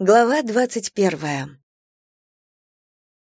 Глава двадцать первая.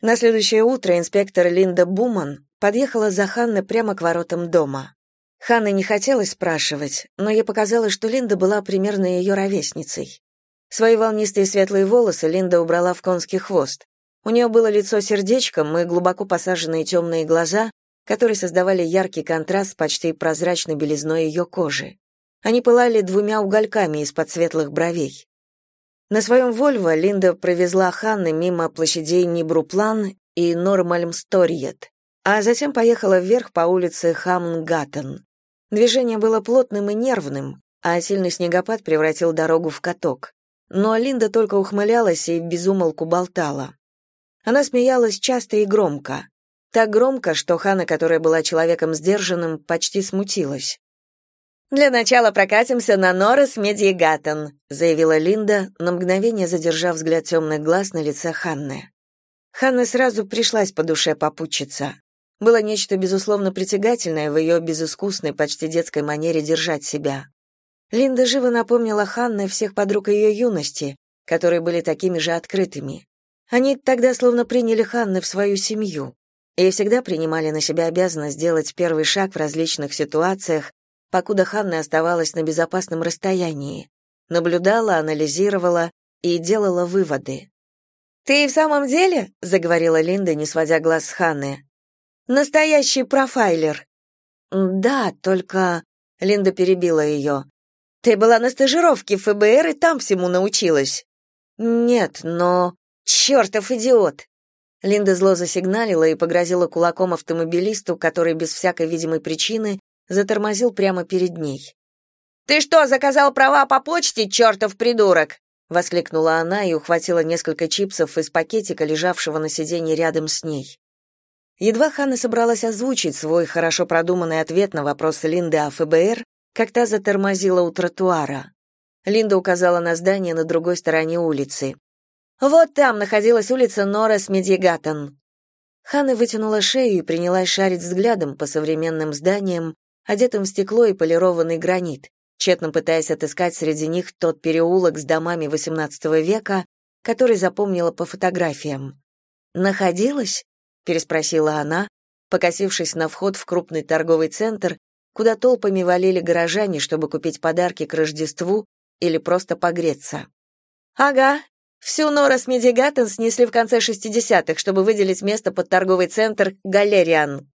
На следующее утро инспектор Линда Буман подъехала за Ханной прямо к воротам дома. Ханне не хотелось спрашивать, но ей показалось, что Линда была примерно ее ровесницей. Свои волнистые светлые волосы Линда убрала в конский хвост. У нее было лицо сердечком и глубоко посаженные темные глаза, которые создавали яркий контраст с почти прозрачной белизной ее кожи. Они пылали двумя угольками из-под светлых бровей. На своем «Вольво» Линда провезла Ханны мимо площадей Нибруплан и Нормальмсториет, а затем поехала вверх по улице Хамнгаттен. Движение было плотным и нервным, а сильный снегопад превратил дорогу в каток. Но Линда только ухмылялась и безумолку болтала. Она смеялась часто и громко. Так громко, что Хана, которая была человеком сдержанным, почти смутилась. «Для начала прокатимся на Норрес Медиегаттен», заявила Линда, на мгновение задержав взгляд темных глаз на лице Ханны. Ханна сразу пришлась по душе попутчица. Было нечто безусловно притягательное в ее безыскусной, почти детской манере держать себя. Линда живо напомнила Ханне всех подруг ее юности, которые были такими же открытыми. Они тогда словно приняли Ханны в свою семью и всегда принимали на себя обязанность сделать первый шаг в различных ситуациях, покуда Ханна оставалась на безопасном расстоянии, наблюдала, анализировала и делала выводы. «Ты в самом деле?» — заговорила Линда, не сводя глаз с Ханны. «Настоящий профайлер». «Да, только...» — Линда перебила ее. «Ты была на стажировке в ФБР и там всему научилась». «Нет, но...» «Чертов идиот!» Линда зло засигналила и погрозила кулаком автомобилисту, который без всякой видимой причины затормозил прямо перед ней. «Ты что, заказал права по почте, чертов придурок?» — воскликнула она и ухватила несколько чипсов из пакетика, лежавшего на сиденье рядом с ней. Едва Ханна собралась озвучить свой хорошо продуманный ответ на вопрос Линды о ФБР, как та затормозила у тротуара. Линда указала на здание на другой стороне улицы. «Вот там находилась улица Норрес Медьягатон». Ханна вытянула шею и принялась шарить взглядом по современным зданиям, одетым в стекло и полированный гранит, тщетно пытаясь отыскать среди них тот переулок с домами XVIII века, который запомнила по фотографиям. «Находилась?» — переспросила она, покосившись на вход в крупный торговый центр, куда толпами валили горожане, чтобы купить подарки к Рождеству или просто погреться. «Ага, всю Норра Смедьегатан снесли в конце 60-х, чтобы выделить место под торговый центр «Галериан».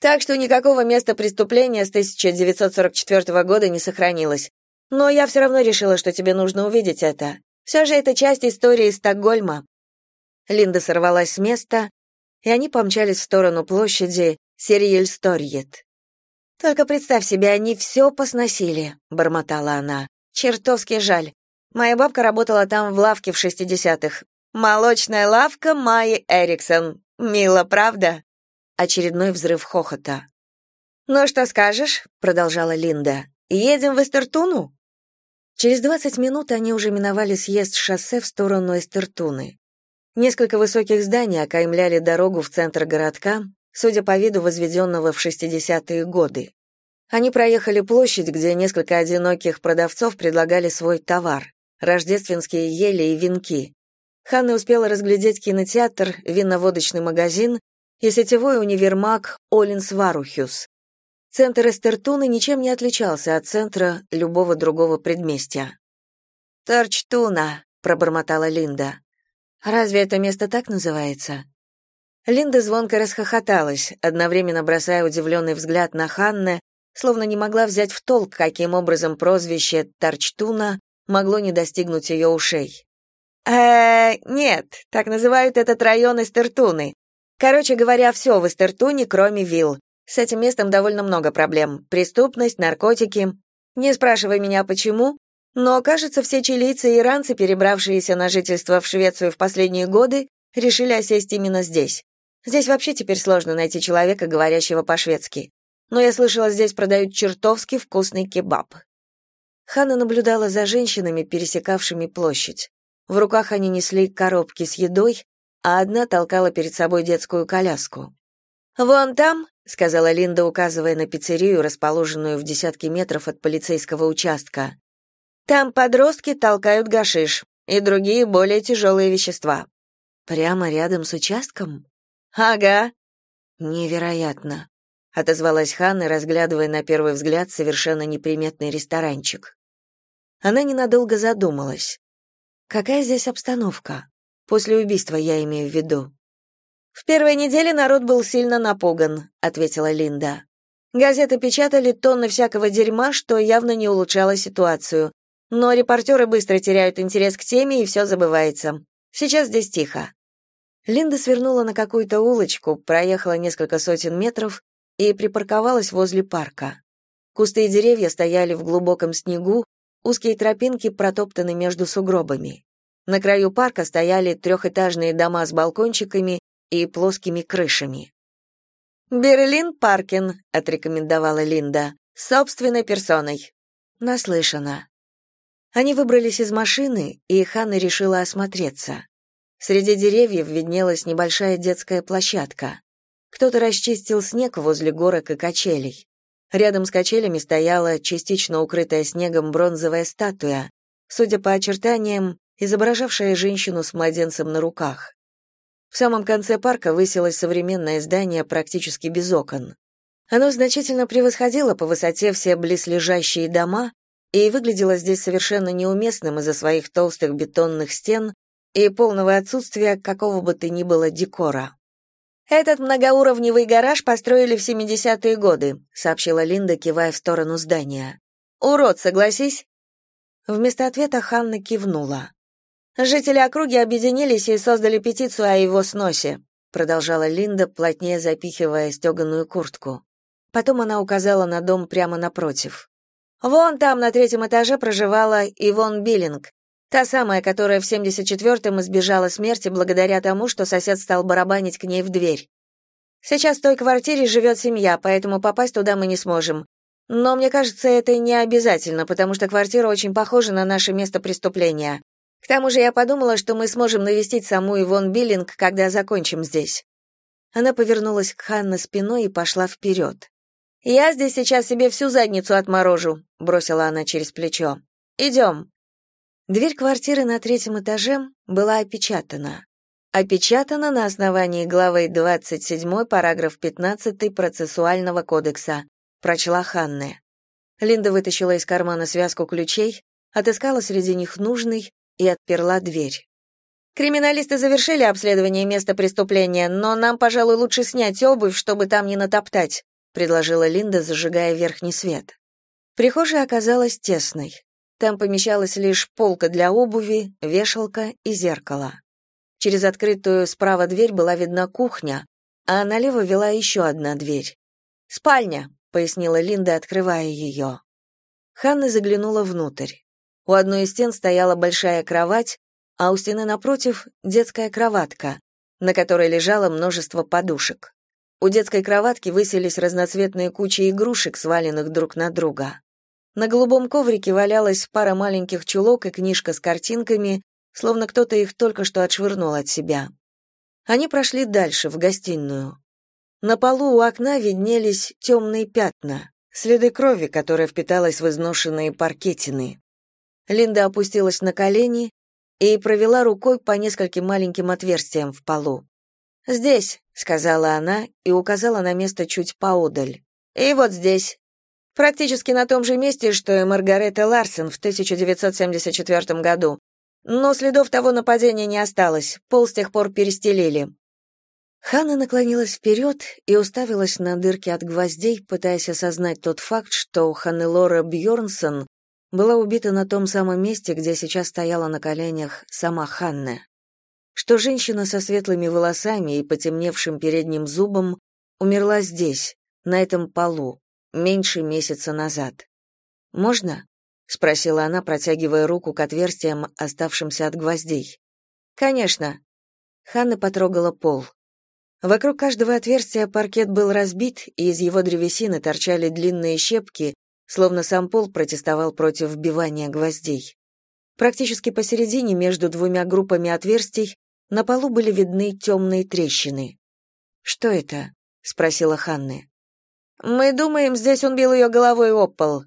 Так что никакого места преступления с 1944 года не сохранилось. Но я все равно решила, что тебе нужно увидеть это. Все же это часть истории Стокгольма. Линда сорвалась с места, и они помчались в сторону площади Сергельсторьет. «Только представь себе, они все посносили», — бормотала она. «Чертовски жаль. Моя бабка работала там в лавке в 60-х. Молочная лавка Майи Эриксон. Мило, правда?» Очередной взрыв хохота. «Ну что скажешь?» — продолжала Линда. «Едем в Эстертуну?» Через 20 минут они уже миновали съезд шоссе в сторону Эстертуны. Несколько высоких зданий окаймляли дорогу в центр городка, судя по виду возведенного в 60-е годы. Они проехали площадь, где несколько одиноких продавцов предлагали свой товар — рождественские ели и венки. Ханна успела разглядеть кинотеатр, винно-водочный магазин и сетевой универмаг Олинс Варухюс. Центр Эстертуны ничем не отличался от центра любого другого предместья. «Торчтуна», — пробормотала Линда. «Разве это место так называется?» Линда звонко расхохоталась, одновременно бросая удивленный взгляд на Ханне, словно не могла взять в толк, каким образом прозвище Торчтуна могло не достигнуть ее ушей. «Э, нет, так называют этот район Эстертуны. Короче говоря, все в Эстертуне, кроме вилл. С этим местом довольно много проблем. Преступность, наркотики. Не спрашивай меня, почему, но, кажется, все чилийцы и иранцы, перебравшиеся на жительство в Швецию в последние годы, решили осесть именно здесь. Здесь вообще теперь сложно найти человека, говорящего по-шведски. Но я слышала, здесь продают чертовски вкусный кебаб. Ханна наблюдала за женщинами, пересекавшими площадь. В руках они несли коробки с едой, а одна толкала перед собой детскую коляску. «Вон там», — сказала Линда, указывая на пиццерию, расположенную в десятке метров от полицейского участка, «там подростки толкают гашиш. и другие более тяжелые вещества. Прямо рядом с участком? Ага. Невероятно, отозвалась Ханна, разглядывая на первый взгляд совершенно неприметный ресторанчик. Она ненадолго задумалась. Какая здесь обстановка? После убийства я имею в виду. В первой неделе народ был сильно напуган, ответила Линда. Газеты печатали тонны всякого дерьма, что явно не улучшало ситуацию. Но репортеры быстро теряют интерес к теме, и все забывается. Сейчас здесь тихо. Линда свернула на какую-то улочку, проехала несколько сотен метров и припарковалась возле парка. Кусты и деревья стояли в глубоком снегу, узкие тропинки протоптаны между сугробами. На краю парка стояли трехэтажные дома с балкончиками и плоскими крышами. «Берлин Паркин», — отрекомендовала Линда, — «собственной персоной». Наслышана. Они выбрались из машины, и Ханна решила осмотреться. Среди деревьев виднелась небольшая детская площадка. Кто-то расчистил снег возле горок и качелей. Рядом с качелями стояла частично укрытая снегом бронзовая статуя, судя по очертаниям, изображавшая женщину с младенцем на руках. В самом конце парка высилось современное здание практически без окон. Оно значительно превосходило по высоте все близлежащие дома и выглядело здесь совершенно неуместным из-за своих толстых бетонных стен и полного отсутствия какого бы то ни было декора. «Этот многоуровневый гараж построили в 70-е годы», сообщила Линда, кивая в сторону здания. «Урод, согласись?» Вместо ответа Ханна кивнула. Жители округи объединились и создали петицию о его сносе, продолжала Линда, плотнее запихивая стеганую куртку. Потом она указала на дом прямо напротив. Вон там на третьем этаже проживала Ивон Биллинг, та самая, которая в 74-м избежала смерти благодаря тому, что сосед стал барабанить к ней в дверь. Сейчас в той квартире живет семья, поэтому попасть туда мы не сможем. Но мне кажется, это не обязательно, потому что квартира очень похожа на наше место преступления. К тому же я подумала, что мы сможем навестить саму Ивон Биллинг, когда закончим здесь. Она повернулась к Ханне спиной и пошла вперед. «Я здесь сейчас себе всю задницу отморожу», — бросила она через плечо. «Идем». Дверь квартиры на третьем этаже была опечатана. Опечатана на основании главы 27 параграф 15 процессуального кодекса, прочла Ханне. Линда вытащила из кармана связку ключей, отыскала среди них нужный и отперла дверь. Криминалисты завершили обследование места преступления, но нам, пожалуй, лучше снять обувь, чтобы там не натоптать, предложила Линда, зажигая верхний свет. Прихожая оказалась тесной. Там помещалась лишь полка для обуви, вешалка и зеркало. Через открытую справа дверь была видна кухня, а налево вела еще одна дверь. «Спальня», — пояснила Линда, открывая ее. Ханна заглянула внутрь. У одной из стен стояла большая кровать, а у стены напротив — детская кроватка, на которой лежало множество подушек. У детской кроватки высились разноцветные кучи игрушек, сваленных друг на друга. На голубом коврике валялась пара маленьких чулок и книжка с картинками, словно кто-то их только что отшвырнул от себя. Они прошли дальше, в гостиную. На полу у окна виднелись темные пятна, следы крови, которая впиталась в изношенные паркетины. Линда опустилась на колени и провела рукой по нескольким маленьким отверстиям в полу. «Здесь», — сказала она и указала на место чуть поодаль. «И вот здесь. Практически на том же месте, что и Маргарета Ларсен в 1974 году. Но следов того нападения не осталось, пол с тех пор перестелили». Ханна наклонилась вперед и уставилась на дырки от гвоздей, пытаясь осознать тот факт, что Ханнелора Бьорнсон была убита на том самом месте, где сейчас стояла на коленях сама Ханна. Что женщина со светлыми волосами и потемневшим передним зубом умерла здесь, на этом полу, меньше месяца назад. «Можно?» — спросила она, протягивая руку к отверстиям, оставшимся от гвоздей. «Конечно». Ханна потрогала пол. Вокруг каждого отверстия паркет был разбит, и из его древесины торчали длинные щепки, словно сам пол протестовал против вбивания гвоздей. Практически посередине между двумя группами отверстий на полу были видны темные трещины. «Что это?» — спросила Ханны. «Мы думаем, здесь он бил ее головой об пол».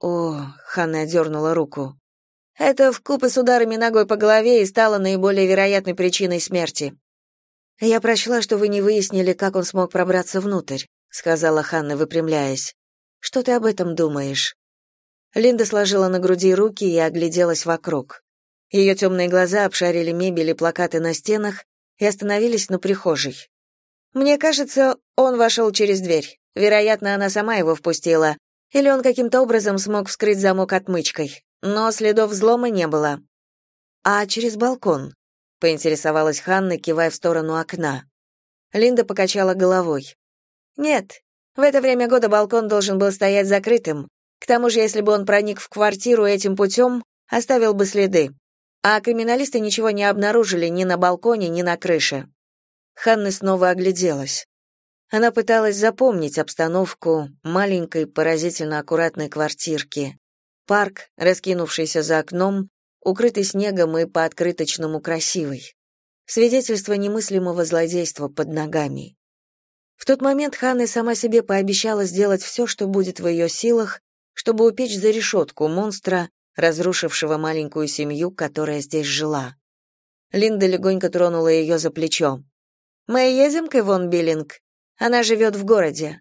«О!» — Ханна дернула руку. Это вкупе с ударами ногой по голове и стало наиболее вероятной причиной смерти. Я прочла, что вы не выяснили, как он смог пробраться внутрь, сказала Ханна, выпрямляясь. Что ты об этом думаешь? Линда сложила на груди руки и огляделась вокруг. Ее темные глаза обшарили мебель и плакаты на стенах и остановились на прихожей. Мне кажется, он вошел через дверь. Вероятно, она сама его впустила, или он каким-то образом смог вскрыть замок отмычкой. Но следов взлома не было. А через балкон? поинтересовалась Ханна, кивая в сторону окна. Линда покачала головой. Нет. В это время года балкон должен был стоять закрытым. К тому же, если бы он проник в квартиру этим путем, оставил бы следы. А криминалисты ничего не обнаружили ни на балконе, ни на крыше. Ханна снова огляделась. Она пыталась запомнить обстановку маленькой, поразительно аккуратной квартирки. Парк, раскинувшийся за окном, укрытый снегом и по открыточному красивый. Свидетельство немыслимого злодейства под ногами. В тот момент Ханна сама себе пообещала сделать все, что будет в ее силах, чтобы упечь за решетку монстра, разрушившего маленькую семью, которая здесь жила. Линда легонько тронула ее за плечо. «Мы едем к Ивон Биллинг. Она живет в городе.